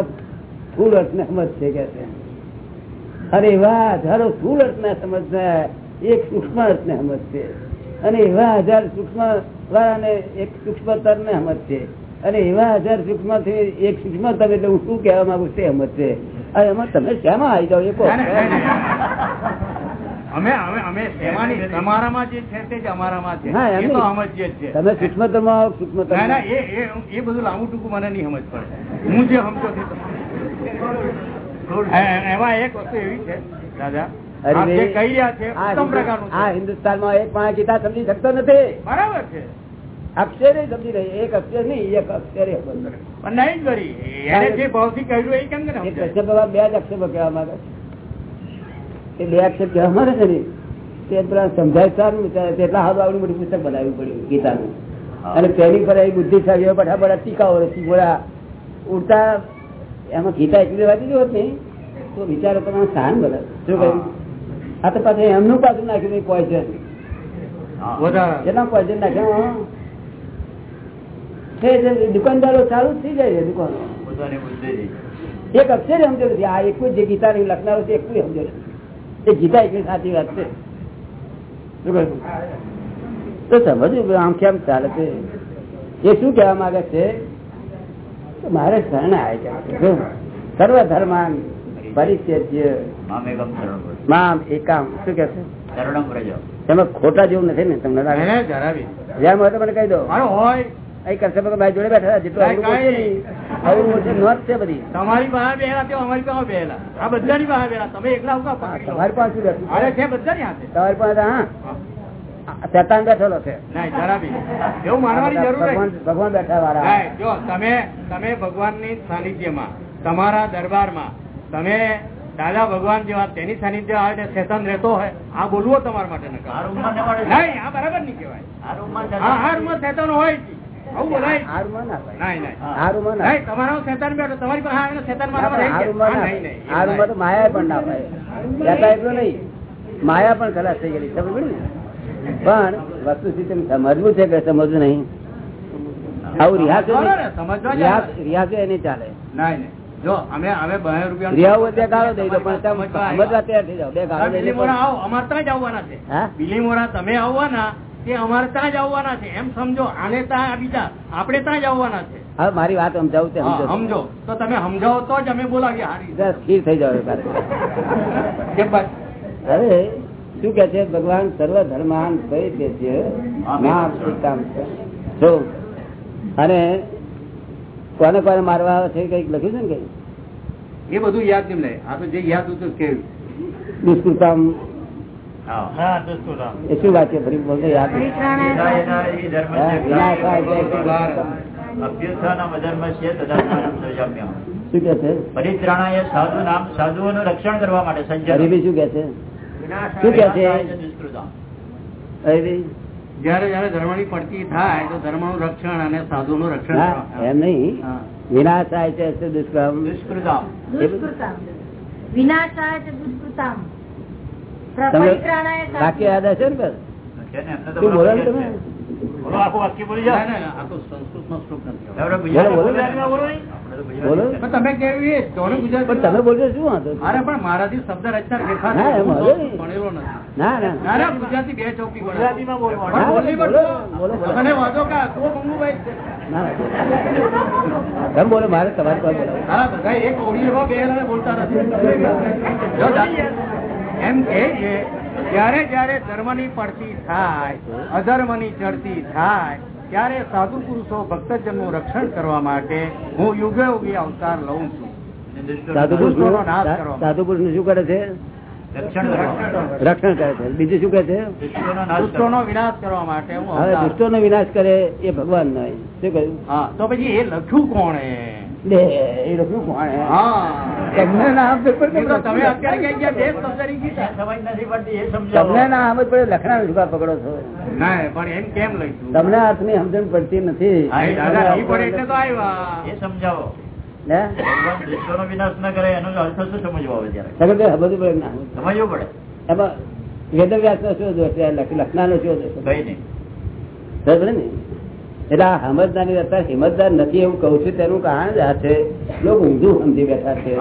અર્થ ને સમજ છે કે અરે એવા હજારો સુરત ને સમજ એક સૂક્ષ્મ ને સમજ છે. અને એવા હજાર સૂક્ષ્મ વાળાને એક સૂક્ષ્મતર ને સમજ છે. અને એવા હજાર સૂક્ષ્મથી એક સૂક્ષ્મતર એટલે હું શું કહેવા માંગુ છું તે સમજ છે. અને એમાં તમે શેમાં આવી જાવ એ કહો. ના, ના, ના, ના. અમે અમે અમે તમારામાં જે છે તે જ અમારામાં છે. એમ એ તો નહીં. સમજીએ જ છે. તમે સૂક્ષ્મતરમાં સૂક્ષ્મતર ના ના એ એ એ બધું લાંબુ ટૂંકું મને નહીં સમજ પડે. હું જે સમજો. એમાં એક વસ્તુ એવી છે દાદા. હિન્દુસ્તાનમાં એક પણ ગીતા સમજી શકતો નથી. બરાબર છે. અક્ષરે સમજી રહી એક અક્ષર નહીં એક અક્ષરે બે જ અક્ષર કહેવા માંગે એ બે અક્ષર કહેવા માંગે છે ને તે પેલા સમજાય સારું. એટલા હારું આવડું મોટું પુસ્તક બનાવ્યું પડ્યું ગીતાનું. અને તેની પર એ બુદ્ધિશાળીઓ બધા બધા ટીકાઓ રચી બોલા ઉડતા એમાં ગીતા એટલી વાંચી હોત નહીં તો વિચારો તમારે સાન બધા શું કહ્યું? આ તો પાછું એમનું પાછું નાખ્યું પોઈઝન એના પોઈઝન નાખ્યા દુકાનદારો ચાલુ થઈ જાય છે દુકાનો. એક અક્ષર સમજો નથી આ એક જ ગીતા ની લખનારો છે એકલું સમજો એ ગીતા એટલી સાચી વાત છે. શું કહ્યું? તો સમજવું કે આમ કેમ ચાલે છે? એ શું કહેવા માંગે છે? મારે શરણ આવે છે. સર્વ ધર્માન. મામ એકામ શું કે છે? શરણમ ખોટા જેવું નથી ને તમને લાગે? જરાવી. જેમ હોય તો મને કહી દો. મારો હોય. અહીં કરશે ભાઈ જોડે બેઠા. જેટલું અવરું બોલશે નોંધ છે બધી. તમારી પાસે બેલા તે અમારી પાસે બેલા આ બધાની પાસે બેલા તમે એકલા. તમારી પાસે તમારી પાસે હા. શેતાન બેઠેલો છે. નહીં જરાવી એવું માનવાની જરૂર ભગવાન બેઠા વાળા જો તમે તમે ભગવાનની સાનિધ્યમાં તમારા દરબારમાં તમે દાદા ભગવાન જેવા તેની સાનિધ્ય આવે છે શેતાન રહેતો હોય આ બોલવો તમારા માટે ન. નહીં આ બરાબર નહીં કહેવાય. આ રૂમમાં શેતાન હોય ના ના ના. ના. માયા પણ ના પાય એટલું નહીં. માયા પણ ખલાસ થઈ ગયેલી ખબર પડી ને? પણ વસ્તુ સિસ્ટમ સમજવું છે કે સમજવું નહીં? આવું રિયાઝ સમજવા ને, સમજવા જ રિયાઝ રિયાઝ એ નહીં ચાલે? જો અમે રૂપિયા દઈ દો પણ સમજવા તૈયાર થઈ બે અમારે ત્યાં જ આવવાના છે. બિલીમોરા તમે આવવાના તે અમારે ત્યાં જ આવવાના છે? એમ સમજો આને ત્યાં બીજા આપણે ત્યાં જ આવવાના છે. હવે મારી વાત સમજાવું તે સમજો. તો તમે સમજાવો તો જ અમે બોલાવીએ. સ્થિર થઈ જાવ. શું કે છે? ભગવાન સર્વ ધર્માન કઈ દે છે? અને કોને કોને મારવા આવે છે કંઈક લખ્યું છે ને કઈ એ બધું યાદ નહીં લે આ તો જે યાદ હતું કે દુષ્કૃતામ એ શું વાત છે? ફરી બોલતો યાદ. શું કે છે? પરિત્રાણાય સાધુ નામ સાધુઓનું રક્ષણ કરવા માટે સંજય શું કે છે? શું કે છે. જયારે જયારે ધર્મની પડતી થાય તો ધર્મનું રક્ષણ અને સાધુનું રક્ષણ ના કરવા. એમ નહીં હા. વિનાશાય છે દુષ્કર્મ દુષ્કૃતામ. યાદ હશે ને બસ? છે ને, એમને તો બોલો ને તમે મારાથી શબ્દ રચના. ભણેલો નથી. ગુજરાતી બે ચોકી. તમે બોલો મારે તમારી પાસે હા બધા એક ઓડિયોમાં બે બોલતા નથી. એમ કે છે, જયારે ધર્મની પડતી થાય અધર્મની ચડતી થાય ત્યારે સાધુ પુરુષો ભક્તજનનું રક્ષણ કરવા માટે હું યુગે યુગે અવતાર લઉં છું. સાધુ પુરુષ દુષ્ટોનો નાશ કરવા. સાધુ પુરુષ શું કરે છે? રક્ષણ કરે છે. બીજું શું કરે છે? દુષ્ટો નો વિનાશ કરવા માટે હું હવે દુષ્ટો નો વિનાશ કરે એ ભગવાન નહીં. શું કહ્યું? હા તો પછી એ લખ્યું કોણે? લે એ લોકો કોણ તમને ના સમજ પડે તમને ના સમજ પડે લખણા ઝુકા પકડો છો. ના પણ એમ કેમ લઈશું? તમને હાથની સમજણ પડતી નથી. હા, એ દાદા નહીં પડે એટલે તો આવ્યા. એ સમજાવો. હે? ભગવાન દુષ્ટોનો વિનાશ ન કરે એનો અર્થ શું સમજવો આવે તમે સમજવું પડે ના સમજવું પડે. એમાં વેદવ્યાસ નો શું દોષ લખના નો શું દોષ ભાઈ નહીં. ને? એટલે આ સમજદારની અત્યારે હિંમતદાર નથી એવું કઉ છું તેનું કારણ જ આ છે લોકો ઊંધું સમજી બેઠા છે.